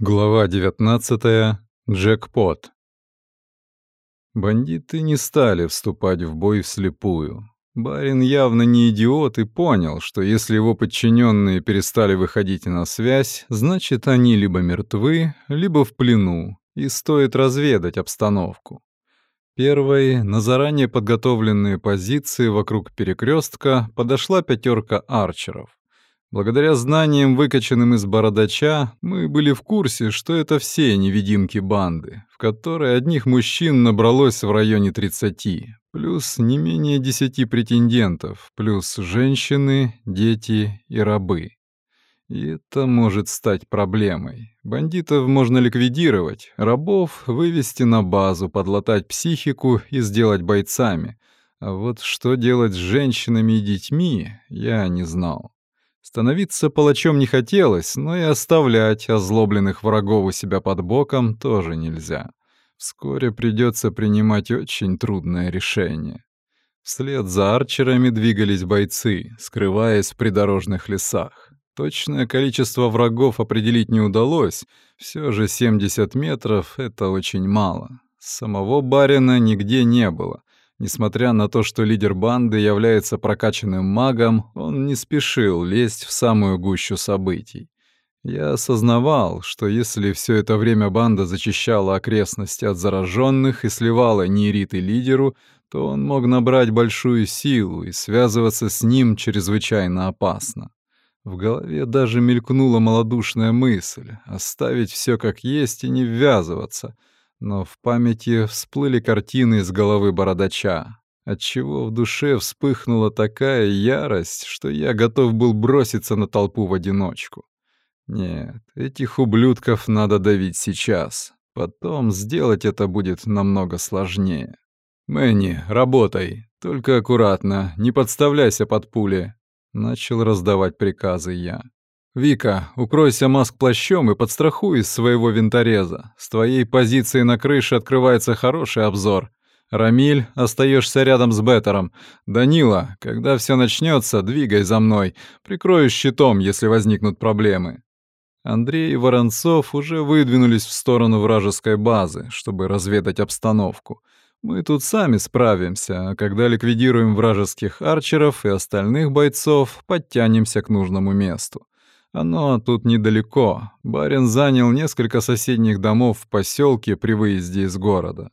Глава 19. Джекпот. Бандиты не стали вступать в бой вслепую. Барин явно не идиот и понял, что если его подчиненные перестали выходить на связь, значит, они либо мертвы, либо в плену, и стоит разведать обстановку. Первой на заранее подготовленные позиции вокруг перекрестка подошла пятерка арчеров. Благодаря знаниям, выкачанным из бородача, мы были в курсе, что это все невидимки банды, в которой одних мужчин набралось в районе 30, плюс не менее 10 претендентов, плюс женщины, дети и рабы. И это может стать проблемой. Бандитов можно ликвидировать, рабов вывести на базу, подлатать психику и сделать бойцами. А вот что делать с женщинами и детьми, я не знал. Становиться палачом не хотелось, но и оставлять озлобленных врагов у себя под боком тоже нельзя. Вскоре придется принимать очень трудное решение. Вслед за арчерами двигались бойцы, скрываясь в придорожных лесах. Точное количество врагов определить не удалось, все же 70 метров — это очень мало. Самого барина нигде не было, Несмотря на то, что лидер банды является прокачанным магом, он не спешил лезть в самую гущу событий. Я осознавал, что если все это время банда зачищала окрестности от зараженных и сливала нейриты лидеру, то он мог набрать большую силу, и связываться с ним чрезвычайно опасно. В голове даже мелькнула малодушная мысль — оставить все как есть и не ввязываться — но в памяти всплыли картины из головы бородача, отчего в душе вспыхнула такая ярость, что я готов был броситься на толпу в одиночку. Нет, этих ублюдков надо давить сейчас. Потом сделать это будет намного сложнее. «Мэнни, работай. Только аккуратно, не подставляйся под пули», — начал раздавать приказы я. «Вика, укройся маск-плащом и подстрахуй из своего винтореза. С твоей позиции на крыше открывается хороший обзор. Рамиль, остаешься рядом с Беттером. Данила, когда все начнется, двигай за мной. Прикрою щитом, если возникнут проблемы». Андрей и Воронцов уже выдвинулись в сторону вражеской базы, чтобы разведать обстановку. Мы тут сами справимся, а когда ликвидируем вражеских арчеров и остальных бойцов, подтянемся к нужному месту. Оно тут недалеко. Барин занял несколько соседних домов в поселке при выезде из города.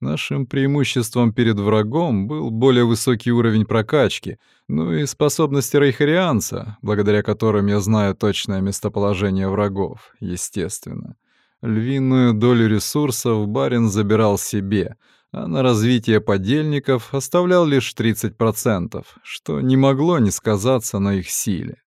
Нашим преимуществом перед врагом был более высокий уровень прокачки, ну и способности рейхарианца, благодаря которым я знаю точное местоположение врагов, естественно. Львиную долю ресурсов барин забирал себе, а на развитие подельников оставлял лишь 30%, что не могло не сказаться на их силе.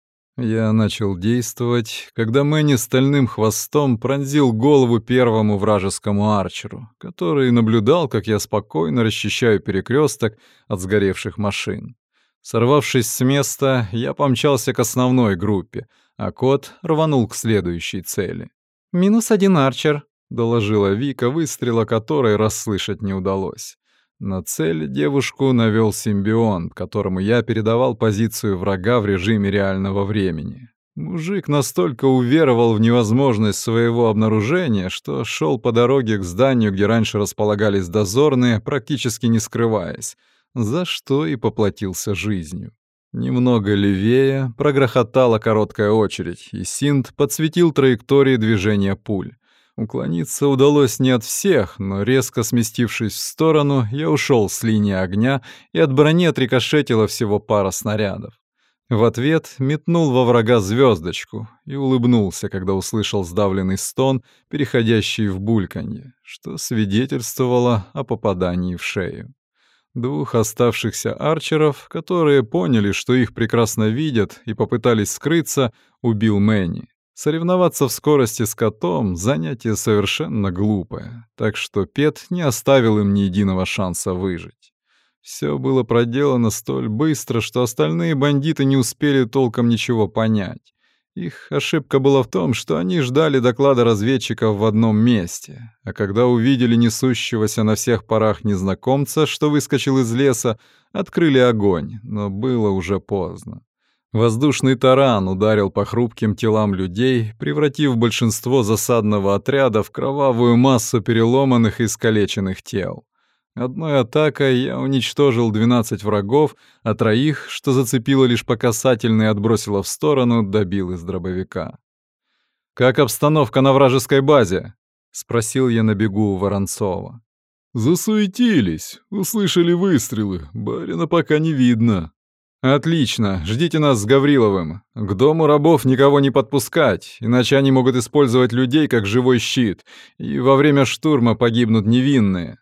Я начал действовать, когда Мэнни стальным хвостом пронзил голову первому вражескому арчеру, который наблюдал, как я спокойно расчищаю перекресток от сгоревших машин. Сорвавшись с места, я помчался к основной группе, а кот рванул к следующей цели. «Минус один арчер», — доложила Вика, выстрела которой расслышать не удалось. На цель девушку навел симбионт, которому я передавал позицию врага в режиме реального времени. Мужик настолько уверовал в невозможность своего обнаружения, что шел по дороге к зданию, где раньше располагались дозорные, практически не скрываясь, за что и поплатился жизнью. Немного левее прогрохотала короткая очередь, и Синт подсветил траектории движения пуль. Уклониться удалось не от всех, но резко сместившись в сторону, я ушел с линии огня, и от брони отрикошетило всего пара снарядов. В ответ метнул во врага звездочку и улыбнулся, когда услышал сдавленный стон, переходящий в бульканье, что свидетельствовало о попадании в шею. Двух оставшихся арчеров, которые поняли, что их прекрасно видят, и попытались скрыться, убил Мэнни. Соревноваться в скорости с котом — занятие совершенно глупое, так что Пет не оставил им ни единого шанса выжить. Все было проделано столь быстро, что остальные бандиты не успели толком ничего понять. Их ошибка была в том, что они ждали доклада разведчиков в одном месте, а когда увидели несущегося на всех парах незнакомца, что выскочил из леса, открыли огонь, но было уже поздно. Воздушный таран ударил по хрупким телам людей, превратив большинство засадного отряда в кровавую массу переломанных и искалеченных тел. Одной атакой я уничтожил 12 врагов, а троих, что зацепило лишь по касательной отбросило в сторону, добил из дробовика. «Как обстановка на вражеской базе?» — спросил я на бегу у Воронцова. «Засуетились, услышали выстрелы, барина пока не видно», «Отлично, ждите нас с Гавриловым. К дому рабов никого не подпускать, иначе они могут использовать людей как живой щит, и во время штурма погибнут невинные».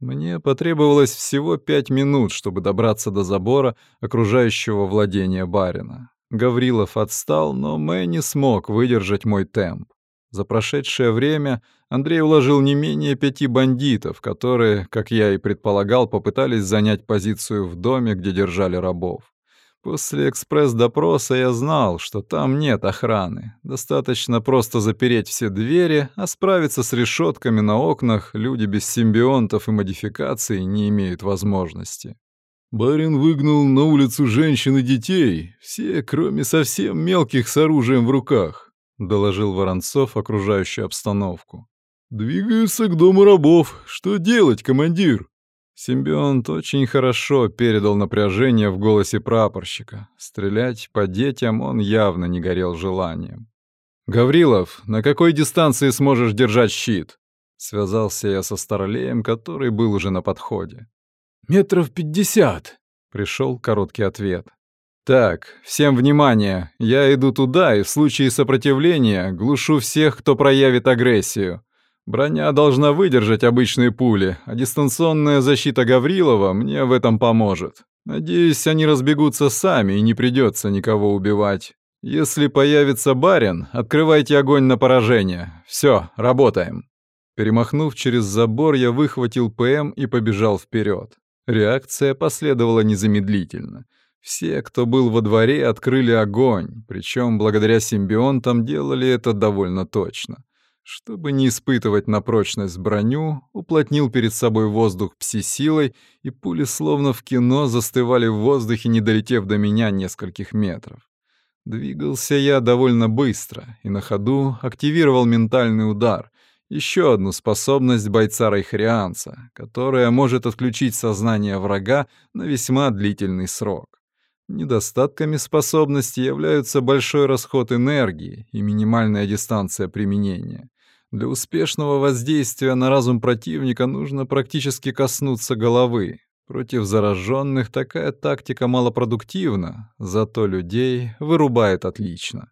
Мне потребовалось всего пять минут, чтобы добраться до забора, окружающего владения барина. Гаврилов отстал, но Мэй не смог выдержать мой темп. За прошедшее время Андрей уложил не менее пяти бандитов, которые, как я и предполагал, попытались занять позицию в доме, где держали рабов. После экспресс-допроса я знал, что там нет охраны. Достаточно просто запереть все двери, а справиться с решетками на окнах люди без симбионтов и модификаций не имеют возможности. Барин выгнал на улицу женщин и детей, все, кроме совсем мелких с оружием в руках, — доложил Воронцов окружающую обстановку. «Двигаются к дому рабов. Что делать, командир?» Симбионт очень хорошо передал напряжение в голосе прапорщика. Стрелять по детям он явно не горел желанием. «Гаврилов, на какой дистанции сможешь держать щит?» Связался я со Старлеем, который был уже на подходе. «Метров пятьдесят», — пришел короткий ответ. «Так, всем внимание, я иду туда и в случае сопротивления глушу всех, кто проявит агрессию. Броня должна выдержать обычные пули, а дистанционная защита Гаврилова мне в этом поможет. Надеюсь, они разбегутся сами и не придется никого убивать. Если появится барин, открывайте огонь на поражение. Все, работаем. Перемахнув через забор, я выхватил ПМ и побежал вперед. Реакция последовала незамедлительно. Все, кто был во дворе, открыли огонь, причем благодаря симбионтам делали это довольно точно. Чтобы не испытывать на прочность броню, уплотнил перед собой воздух пси-силой, и пули словно в кино застывали в воздухе, не долетев до меня нескольких метров. Двигался я довольно быстро и на ходу активировал ментальный удар, еще одну способность бойца Райхарианца, которая может отключить сознание врага на весьма длительный срок. Недостатками способности являются большой расход энергии и минимальная дистанция применения. Для успешного воздействия на разум противника нужно практически коснуться головы. Против зараженных такая тактика малопродуктивна, зато людей вырубает отлично.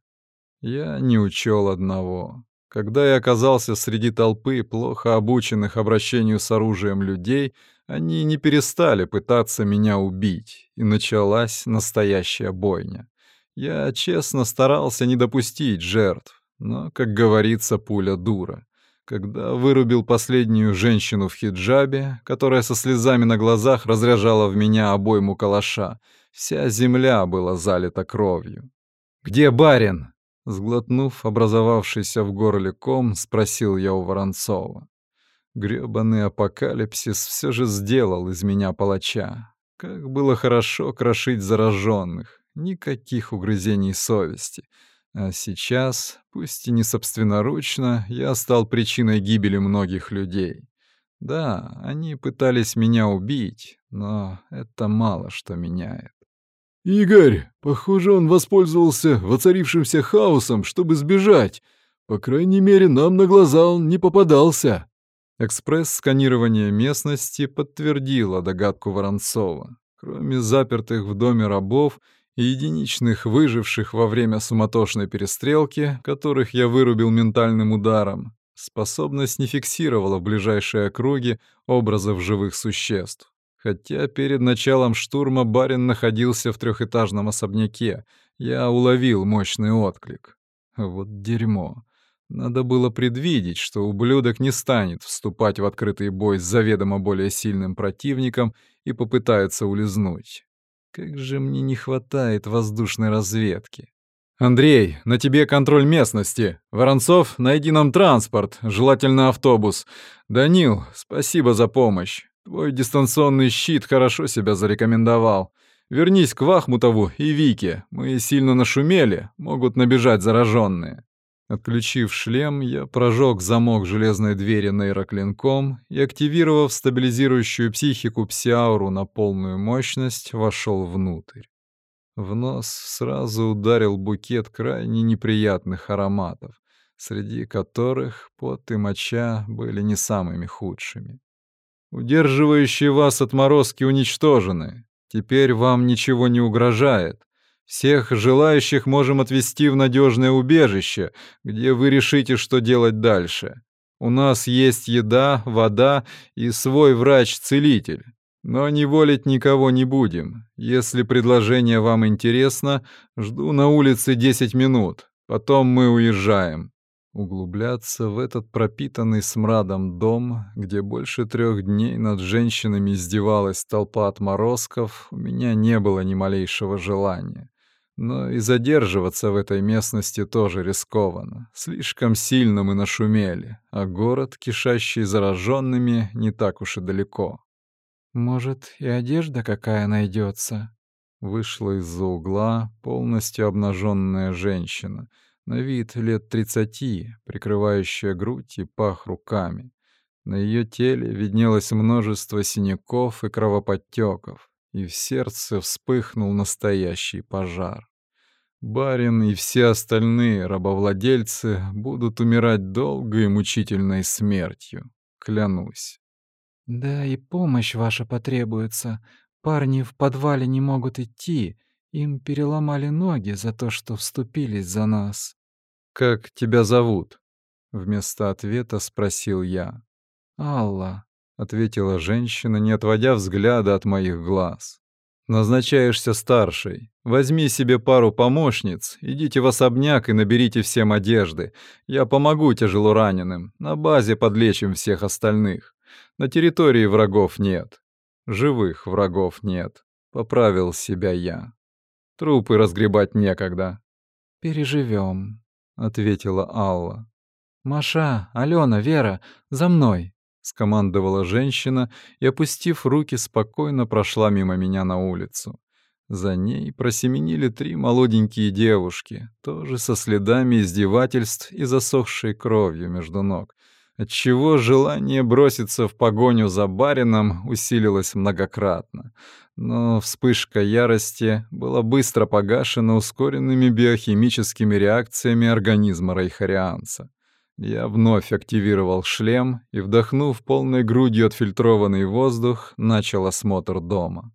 Я не учел одного. Когда я оказался среди толпы плохо обученных обращению с оружием людей, они не перестали пытаться меня убить, и началась настоящая бойня. Я честно старался не допустить жертв, но, как говорится, пуля дура. Когда вырубил последнюю женщину в хиджабе, которая со слезами на глазах разряжала в меня обойму калаша, вся земля была залита кровью. «Где барин?» Сглотнув образовавшийся в горле ком, спросил я у Воронцова. Грёбаный апокалипсис все же сделал из меня палача. Как было хорошо крошить зараженных, никаких угрызений совести — а сейчас, пусть и не собственноручно, я стал причиной гибели многих людей. Да, они пытались меня убить, но это мало что меняет. «Игорь, похоже, он воспользовался воцарившимся хаосом, чтобы сбежать. По крайней мере, нам на глаза он не попадался». Экспресс-сканирование местности подтвердило догадку Воронцова. Кроме запертых в доме рабов, единичных выживших во время суматошной перестрелки, которых я вырубил ментальным ударом, способность не фиксировала в ближайшей округе образов живых существ. Хотя перед началом штурма барин находился в трехэтажном особняке, я уловил мощный отклик. Вот дерьмо. Надо было предвидеть, что ублюдок не станет вступать в открытый бой с заведомо более сильным противником и попытается улизнуть. Как же мне не хватает воздушной разведки. «Андрей, на тебе контроль местности. Воронцов, найди нам транспорт, желательно автобус. Данил, спасибо за помощь. Твой дистанционный щит хорошо себя зарекомендовал. Вернись к Вахмутову и Вике. Мы сильно нашумели, могут набежать зараженные. Отключив шлем, я прожег замок железной двери нейроклинком и, активировав стабилизирующую психику псиауру на полную мощность, вошел внутрь. В нос сразу ударил букет крайне неприятных ароматов, среди которых пот и моча были не самыми худшими. Удерживающие вас отморозки уничтожены. Теперь вам ничего не угрожает. Всех желающих можем отвезти в надежное убежище, где вы решите, что делать дальше. У нас есть еда, вода и свой врач-целитель. Но не волить никого не будем. Если предложение вам интересно, жду на улице 10 минут. Потом мы уезжаем. Углубляться в этот пропитанный смрадом дом, где больше трех дней над женщинами издевалась толпа отморозков, у меня не было ни малейшего желания. Но и задерживаться в этой местности тоже рискованно. Слишком сильно мы нашумели, а город, кишащий зараженными, не так уж и далеко. «Может, и одежда какая найдется?» Вышла из-за угла полностью обнаженная женщина — на вид лет тридцати, прикрывающая грудь и пах руками. На ее теле виднелось множество синяков и кровоподтеков, и в сердце вспыхнул настоящий пожар. Барин и все остальные рабовладельцы будут умирать долгой и мучительной смертью, клянусь. «Да и помощь ваша потребуется. Парни в подвале не могут идти, им переломали ноги за то, что вступились за нас. «Как тебя зовут?» Вместо ответа спросил я. «Алла», — ответила женщина, не отводя взгляда от моих глаз. «Назначаешься старшей. Возьми себе пару помощниц, идите в особняк и наберите всем одежды. Я помогу тяжело раненым. На базе подлечим всех остальных. На территории врагов нет. Живых врагов нет. Поправил себя я. Трупы разгребать некогда. «Переживем», — ответила Алла. «Маша, Алена, Вера, за мной!» — скомандовала женщина и, опустив руки, спокойно прошла мимо меня на улицу. За ней просеменили три молоденькие девушки, тоже со следами издевательств и засохшей кровью между ног, отчего желание броситься в погоню за барином усилилось многократно. Но вспышка ярости была быстро погашена ускоренными биохимическими реакциями организма рейхарианца. Я вновь активировал шлем и, вдохнув полной грудью отфильтрованный воздух, начал осмотр дома.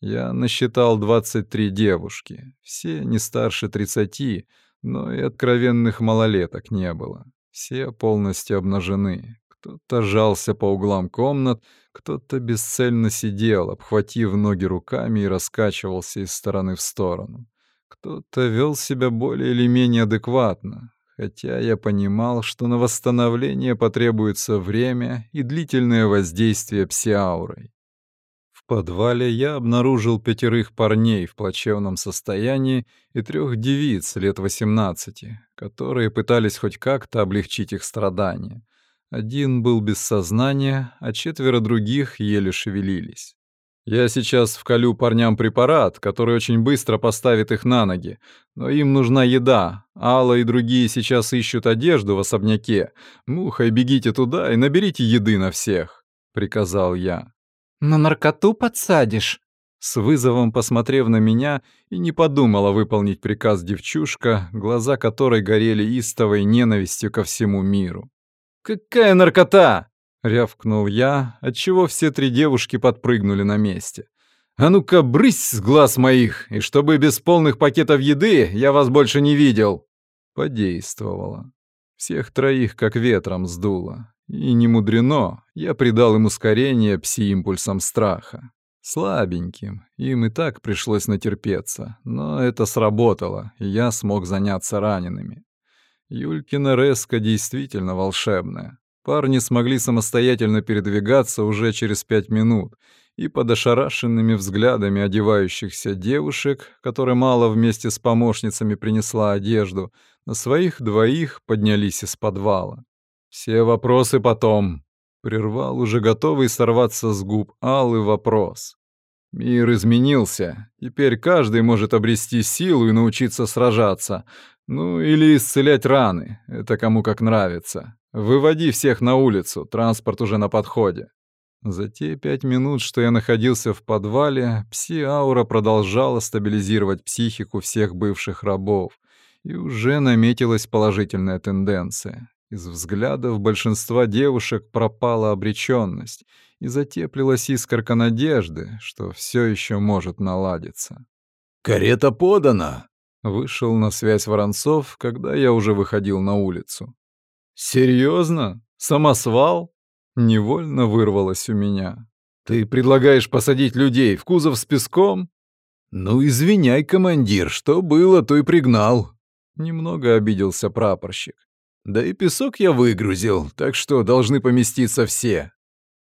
Я насчитал 23 девушки, все не старше 30, но и откровенных малолеток не было. Все полностью обнажены. Кто-то жался по углам комнат, кто-то бесцельно сидел, обхватив ноги руками и раскачивался из стороны в сторону. Кто-то вел себя более или менее адекватно, хотя я понимал, что на восстановление потребуется время и длительное воздействие псиаурой. В подвале я обнаружил пятерых парней в плачевном состоянии и трех девиц лет 18, которые пытались хоть как-то облегчить их страдания. Один был без сознания, а четверо других еле шевелились. Я сейчас вколю парням препарат, который очень быстро поставит их на ноги. Но им нужна еда. Алла и другие сейчас ищут одежду в особняке. Мухой бегите туда и наберите еды на всех», — приказал я. «На наркоту подсадишь?» С вызовом посмотрев на меня и не подумала выполнить приказ девчушка, глаза которой горели истовой ненавистью ко всему миру. «Какая наркота!» — рявкнул я, отчего все три девушки подпрыгнули на месте. «А ну-ка, брысь с глаз моих, и чтобы без полных пакетов еды я вас больше не видел!» Подействовало. Всех троих как ветром сдуло. И не мудрено, я придал им ускорение пси-импульсам страха. Слабеньким, им и так пришлось натерпеться, но это сработало, и я смог заняться ранеными. Юлькина Реска действительно волшебная. Парни смогли самостоятельно передвигаться уже через пять минут, и под ошарашенными взглядами одевающихся девушек, которые мало вместе с помощницами принесла одежду, на своих двоих поднялись из подвала. «Все вопросы потом», — прервал уже готовый сорваться с губ Аллы вопрос. Мир изменился. Теперь каждый может обрести силу и научиться сражаться. Ну, или исцелять раны. Это кому как нравится. Выводи всех на улицу, транспорт уже на подходе. За те пять минут, что я находился в подвале, пси-аура продолжала стабилизировать психику всех бывших рабов, и уже наметилась положительная тенденция. Из взглядов большинства девушек пропала обречённость, и затеплилась искорка надежды, что все еще может наладиться. «Карета подана!» — вышел на связь Воронцов, когда я уже выходил на улицу. «Серьезно? Самосвал?» — невольно вырвалось у меня. «Ты предлагаешь посадить людей в кузов с песком?» «Ну, извиняй, командир, что было, то и пригнал». Немного обиделся прапорщик. Да и песок я выгрузил, так что должны поместиться все.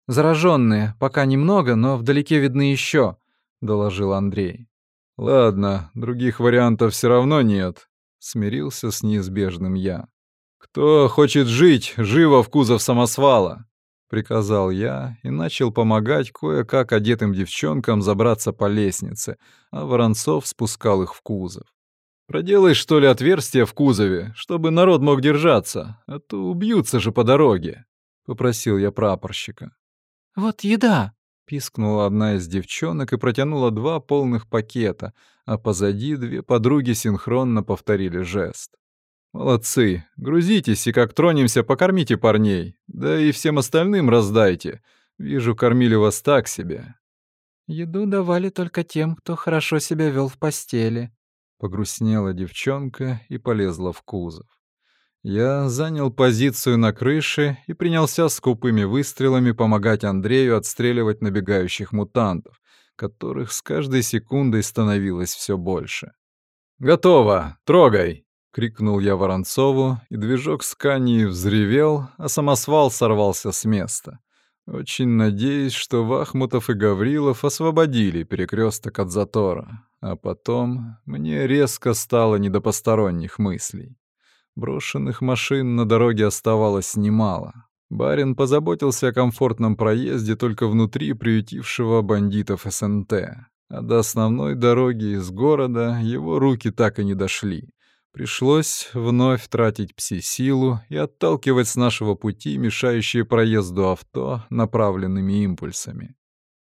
Зараженные, пока немного, но вдалеке видны еще, доложил Андрей. Ладно, других вариантов все равно нет, смирился с неизбежным я. Кто хочет жить, живо в кузов самосвала, приказал я и начал помогать кое-как одетым девчонкам забраться по лестнице, а Воронцов спускал их в кузов. Проделай, что ли, отверстие в кузове, чтобы народ мог держаться, а то убьются же по дороге», — попросил я прапорщика. «Вот еда!» — пискнула одна из девчонок и протянула два полных пакета, а позади две подруги синхронно повторили жест. «Молодцы! Грузитесь, и как тронемся, покормите парней, да и всем остальным раздайте. Вижу, кормили вас так себе». «Еду давали только тем, кто хорошо себя вел в постели», Погрустнела девчонка и полезла в кузов. Я занял позицию на крыше и принялся скупыми выстрелами помогать Андрею отстреливать набегающих мутантов, которых с каждой секундой становилось все больше. «Готово! Трогай!» — крикнул я Воронцову, и движок скании взревел, а самосвал сорвался с места. Очень надеюсь, что Вахмутов и Гаврилов освободили перекресток от затора. А потом мне резко стало не до посторонних мыслей. Брошенных машин на дороге оставалось немало. Барин позаботился о комфортном проезде только внутри приютившего бандитов СНТ. А до основной дороги из города его руки так и не дошли. Пришлось вновь тратить пси-силу и отталкивать с нашего пути мешающие проезду авто направленными импульсами.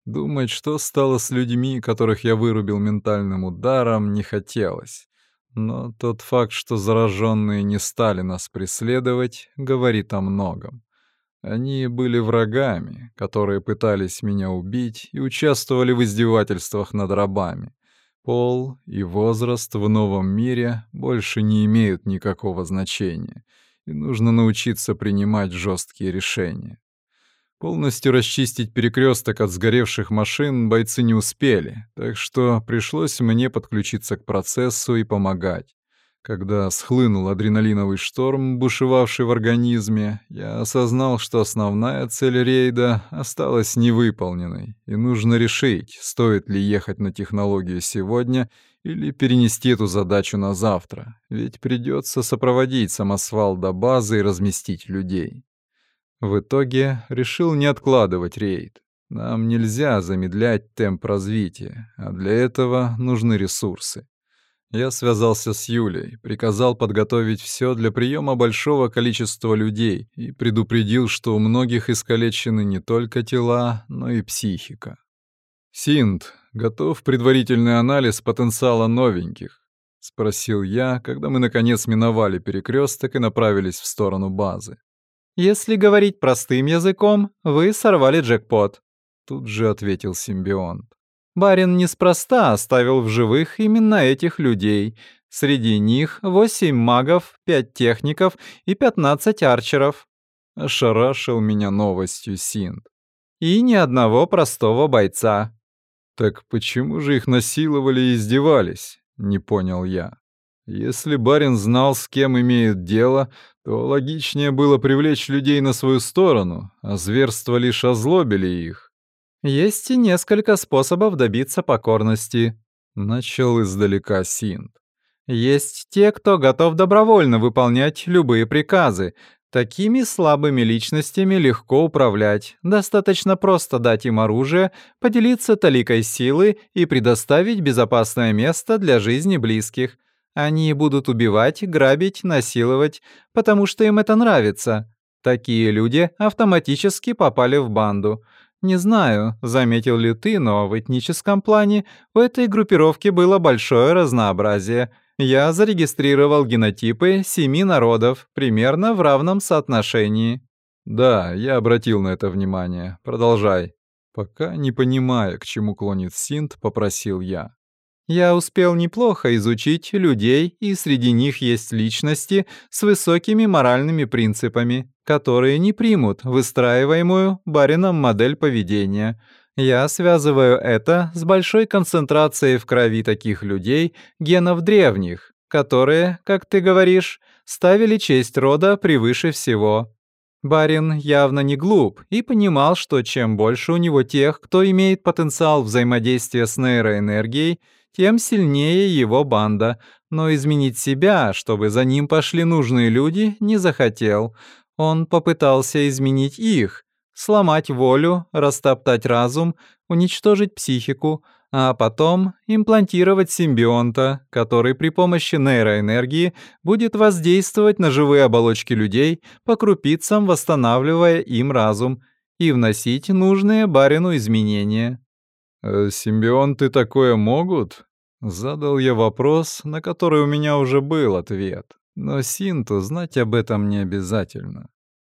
Думать, что стало с людьми, которых я вырубил ментальным ударом, не хотелось. Но тот факт, что зараженные не стали нас преследовать, говорит о многом. Они были врагами, которые пытались меня убить и участвовали в издевательствах над рабами. Пол и возраст в новом мире больше не имеют никакого значения, и нужно научиться принимать жесткие решения. Полностью расчистить перекресток от сгоревших машин бойцы не успели, так что пришлось мне подключиться к процессу и помогать. Когда схлынул адреналиновый шторм, бушевавший в организме, я осознал, что основная цель рейда осталась невыполненной, и нужно решить, стоит ли ехать на технологию сегодня или перенести эту задачу на завтра, ведь придется сопроводить самосвал до базы и разместить людей. В итоге решил не откладывать рейд. Нам нельзя замедлять темп развития, а для этого нужны ресурсы. Я связался с Юлей, приказал подготовить все для приема большого количества людей и предупредил, что у многих искалечены не только тела, но и психика. «Синт, готов предварительный анализ потенциала новеньких?» — спросил я, когда мы наконец миновали перекресток и направились в сторону базы. «Если говорить простым языком, вы сорвали джекпот», — тут же ответил симбионт. Барин неспроста оставил в живых именно этих людей. Среди них восемь магов, пять техников и пятнадцать арчеров. Ошарашил меня новостью Синт. И ни одного простого бойца. Так почему же их насиловали и издевались? Не понял я. Если барин знал, с кем имеет дело, то логичнее было привлечь людей на свою сторону, а зверства лишь озлобили их. Есть и несколько способов добиться покорности. Начал издалека Синт. Есть те, кто готов добровольно выполнять любые приказы. Такими слабыми личностями легко управлять. Достаточно просто дать им оружие, поделиться таликой силы и предоставить безопасное место для жизни близких. Они будут убивать, грабить, насиловать, потому что им это нравится. Такие люди автоматически попали в банду. Не знаю, заметил ли ты, но в этническом плане у этой группировки было большое разнообразие – я зарегистрировал генотипы семи народов примерно в равном соотношении. Да, я обратил на это внимание. Продолжай. Пока не понимая, к чему клонит Синт, попросил я. Я успел неплохо изучить людей, и среди них есть личности с высокими моральными принципами, которые не примут выстраиваемую барином модель поведения — я связываю это с большой концентрацией в крови таких людей генов древних, которые, как ты говоришь, ставили честь рода превыше всего. Барин явно не глуп и понимал, что чем больше у него тех, кто имеет потенциал взаимодействия с нейроэнергией, тем сильнее его банда, но изменить себя, чтобы за ним пошли нужные люди, не захотел. Он попытался изменить их, сломать волю, растоптать разум, уничтожить психику, а потом имплантировать симбионта, который при помощи нейроэнергии будет воздействовать на живые оболочки людей, по крупицам восстанавливая им разум, и вносить нужные барину изменения. «Э, «Симбионты такое могут?» Задал я вопрос, на который у меня уже был ответ. Но Синту знать об этом не обязательно.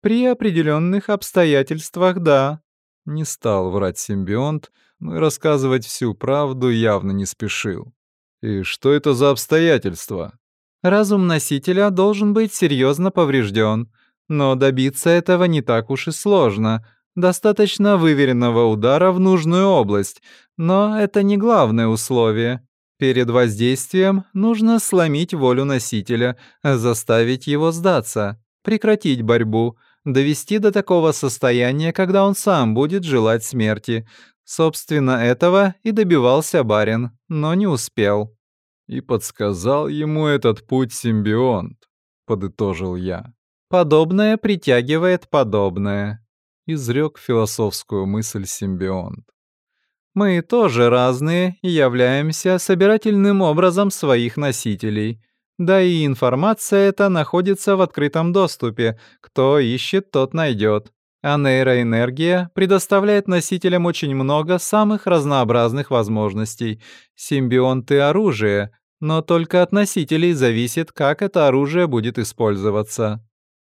При определенных обстоятельствах, да. Не стал врать симбионт, но и рассказывать всю правду явно не спешил. И что это за обстоятельства? Разум носителя должен быть серьезно поврежден, но добиться этого не так уж и сложно. Достаточно выверенного удара в нужную область, но это не главное условие. Перед воздействием нужно сломить волю носителя, заставить его сдаться, прекратить борьбу — довести до такого состояния, когда он сам будет желать смерти. Собственно, этого и добивался барин, но не успел. И подсказал ему этот путь симбионт, подытожил я. Подобное притягивает подобное, изрек философскую мысль симбионт. Мы тоже разные и являемся собирательным образом своих носителей. Да и информация эта находится в открытом доступе. Кто ищет, тот найдет. А нейроэнергия предоставляет носителям очень много самых разнообразных возможностей. Симбионты — оружие, но только от носителей зависит, как это оружие будет использоваться.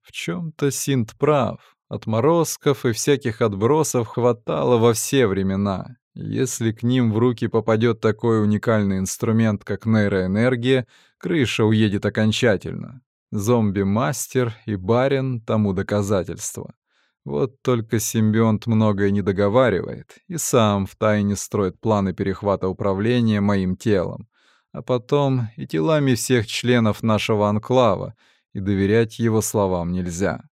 В чем-то Синт прав. Отморозков и всяких отбросов хватало во все времена. Если к ним в руки попадет такой уникальный инструмент, как нейроэнергия, крыша уедет окончательно. Зомби-мастер и барин тому доказательство. Вот только симбионт многое не договаривает и сам втайне строит планы перехвата управления моим телом, а потом и телами всех членов нашего анклава, и доверять его словам нельзя.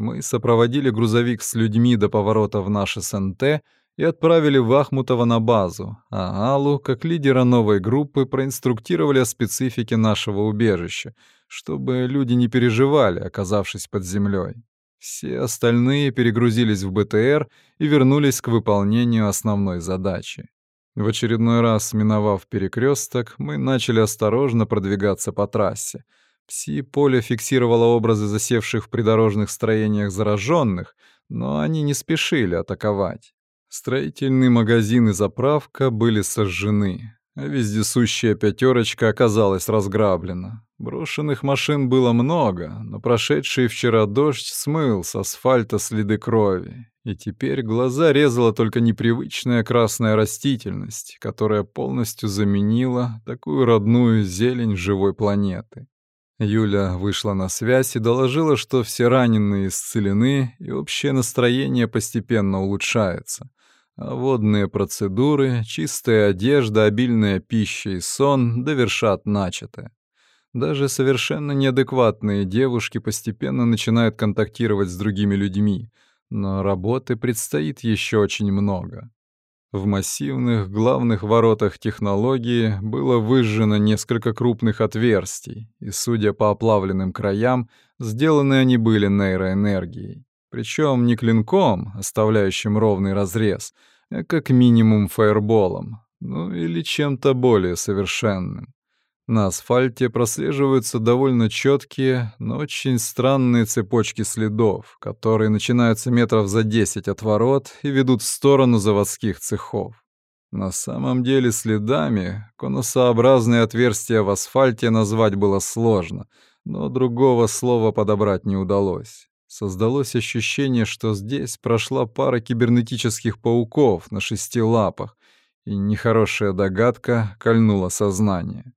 Мы сопроводили грузовик с людьми до поворота в наше СНТ — и отправили Вахмутова на базу, а Аллу, как лидера новой группы, проинструктировали о специфике нашего убежища, чтобы люди не переживали, оказавшись под землей. Все остальные перегрузились в БТР и вернулись к выполнению основной задачи. В очередной раз, миновав перекресток, мы начали осторожно продвигаться по трассе. Пси-поле фиксировало образы засевших в придорожных строениях зараженных, но они не спешили атаковать. Строительный магазин и заправка были сожжены, а вездесущая пятерочка оказалась разграблена. Брошенных машин было много, но прошедший вчера дождь смыл с асфальта следы крови, и теперь глаза резала только непривычная красная растительность, которая полностью заменила такую родную зелень живой планеты. Юля вышла на связь и доложила, что все раненые исцелены, и общее настроение постепенно улучшается. А водные процедуры, чистая одежда, обильная пища и сон довершат начатое. Даже совершенно неадекватные девушки постепенно начинают контактировать с другими людьми, но работы предстоит еще очень много. В массивных главных воротах технологии было выжжено несколько крупных отверстий, и, судя по оплавленным краям, Сделаны они были нейроэнергией. Причем не клинком, оставляющим ровный разрез, а как минимум фаерболом, ну или чем-то более совершенным. На асфальте прослеживаются довольно четкие, но очень странные цепочки следов, которые начинаются метров за 10 от ворот и ведут в сторону заводских цехов. На самом деле следами конусообразные отверстия в асфальте назвать было сложно, но другого слова подобрать не удалось. Создалось ощущение, что здесь прошла пара кибернетических пауков на шести лапах, и нехорошая догадка кольнула сознание.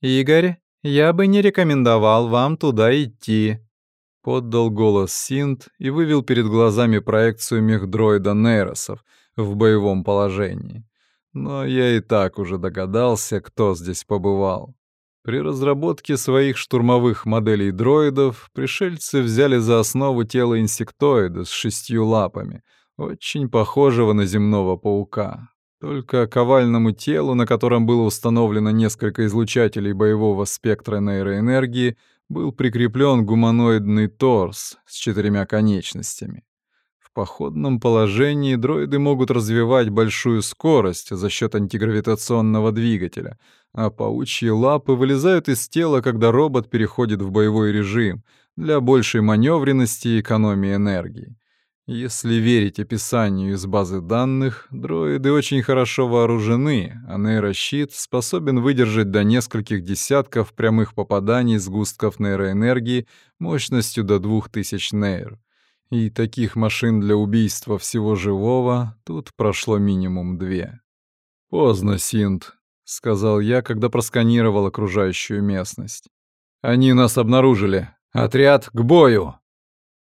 «Игорь, я бы не рекомендовал вам туда идти», — поддал голос Синт и вывел перед глазами проекцию мехдроида Нейросов в боевом положении. Но я и так уже догадался, кто здесь побывал. При разработке своих штурмовых моделей дроидов пришельцы взяли за основу тело инсектоида с шестью лапами, очень похожего на земного паука. Только к овальному телу, на котором было установлено несколько излучателей боевого спектра нейроэнергии, был прикреплен гуманоидный торс с четырьмя конечностями. В походном положении дроиды могут развивать большую скорость за счет антигравитационного двигателя, а паучьи лапы вылезают из тела, когда робот переходит в боевой режим для большей маневренности и экономии энергии. Если верить описанию из базы данных, дроиды очень хорошо вооружены, а нейрощит способен выдержать до нескольких десятков прямых попаданий сгустков нейроэнергии мощностью до 2000 нейр. И таких машин для убийства всего живого тут прошло минимум две. «Поздно, Синт», — сказал я, когда просканировал окружающую местность. «Они нас обнаружили. Отряд к бою!»